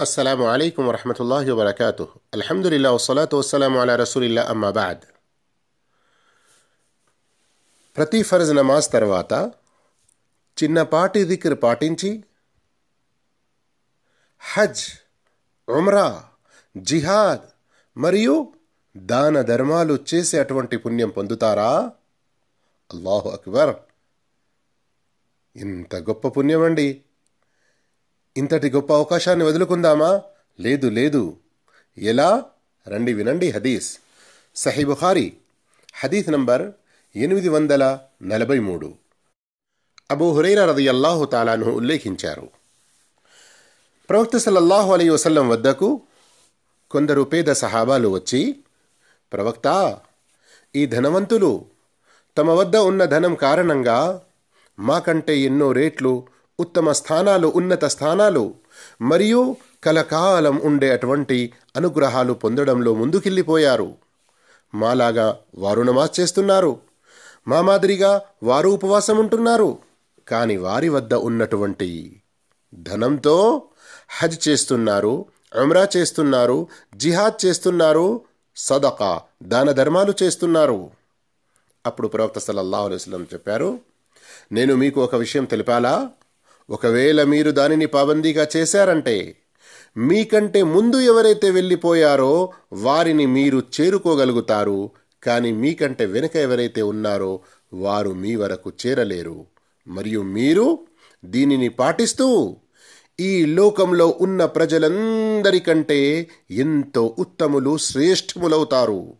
అస్సలం అయికు వరహమతుల్లా వబర్కూ అల్హమ్దుల్లా వసలాతు వసలాం అలా రసూలిల్లా అమ్మాబాద్ ప్రతి ఫర్జ్ నమాజ్ తర్వాత చిన్నపాటి దిక్కు పాటించి హజ్ ఉమ్రా జిహాద్ మరియు దాన ధర్మాలు చేసే అటువంటి పుణ్యం పొందుతారా? అల్లాహు అక్బర్. ఇంత గొప్ప పుణ్యం అండి ఇంతటి గొప్ప అవకాశాన్ని వదులుకుందామా? లేదు లేదు. ఎలా? రండి వినండి హదీస్. సహీ బుఖారి హదీస్ నంబర్ ఎనిమిది వందల నలభై మూడు. అబూ హురైరా రదయల్లాహు తాలాను ఉల్లేఖించారు. ప్రవక్త సల్లల్లాహు అలీ వసల్లం వద్దకు కొందరు పేద సహాబాలు వచ్చి ప్రవక్త ఈ ధనవంతులు తమ వద్ద ఉన్న ధనం కారణంగా మాకంటే ఎన్నో రేట్లు ఉత్తమ స్థానాలు ఉన్నత స్థానాలు మరియు కలకాలం ఉండే అటువంటి అనుగ్రహాలు పొందడంలో ముందుకెళ్ళిపోయారు. మాలాగా వారు నమాజ్ చేస్తున్నారు. మా మాదిరిగా వారు ఉపవాసం ఉంటున్నారు. కాని వారి వద్ద ఉన్నటువంటి ధనంతో హజ్ చేస్తున్నారు అమ్రా చేస్తున్నారు జిహాద్ చేస్తున్నారు సదకా దాన ధర్మాలు చేస్తున్నారు. అప్పుడు ప్రవక్త సల్లల్లాహు అలైహి చెప్పారు నేను మీకు ఒక విషయం తెలిపాలా? ఒకవేళ మీరు దానిని పాబందీగా చేశారంటే మీకంటే ముందు ఎవరైతే వెళ్ళిపోయారో వారిని మీరు చేరుకోగలుగుతారు కానీ మీకంటే వెనుక ఎవరైతే ఉన్నారో వారు మీ వరకు చేరలేరు. మరియు మీరు దీనిని పాటిస్తూ ఈ లోకంలో ఉన్న ప్రజలందరికంటే ఎంతో ఉత్తములు శ్రేష్ఠములవుతారు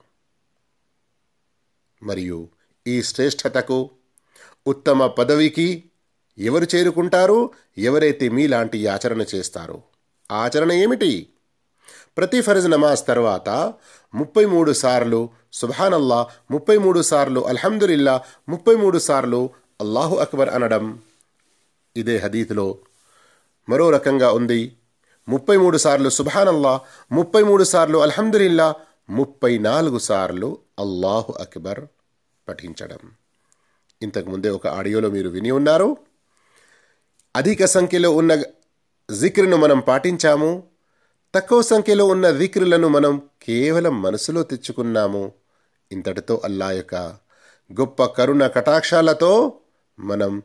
మరియు ఈ శ్రేష్ఠతకు ఉత్తమ పదవికి ఎవరు చేరుకుంటారు? ఎవరైతే మీలాంటి ఆచరణ చేస్తారో. ఆచరణ ఏమిటి? ప్రతి ఫరజ్ నమాజ్ తర్వాత ముప్పై మూడు సార్లు సుభానల్లా ముప్పై మూడు సార్లు అల్హమ్దులిల్లా ముప్పై మూడు సార్లు అల్లాహు అక్బర్ అనడం. ఇదే హదీత్లో మరో రకంగా ఉంది. ముప్పై మూడు సార్లు సుభానల్లా ముప్పై మూడు సార్లు అల్హమ్దులిల్లా ముప్పై నాలుగు సార్లు అల్లాహు అక్బర్ పఠించడం. ఇంతకుముందే ఒక ఆడియోలో మీరు విని ఉన్నారు. అధిక సంఖ్యలో ఉన్న జిక్రును మనం పాటించాము. తక్కువ సంఖ్యలో ఉన్న జిక్రులను మనం కేవలం మనసులో తెచ్చుకున్నాము. ఇంతటితో అల్లా యొక్క గొప్ప కరుణ కటాక్షాలతో మనం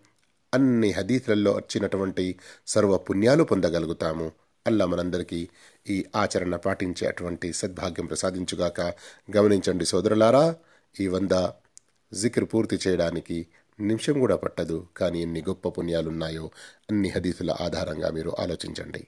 అన్ని హదీతులలో వచ్చినటువంటి సర్వ పుణ్యాలు పొందగలుగుతాము. అల్లా మనందరికీ ఈ ఆచరణ పాటించే అటువంటి సద్భాగ్యం ప్రసాదించుగాక. గమనించండి సోదరులారా ఈ వంద జిక్రు పూర్తి చేయడానికి నిమిషం కూడా పట్టదు. కానీ ఎన్ని గొప్ప పుణ్యాలున్నాయో అన్ని హదీసుల ఆధారంగా మీరు ఆలోచించండి.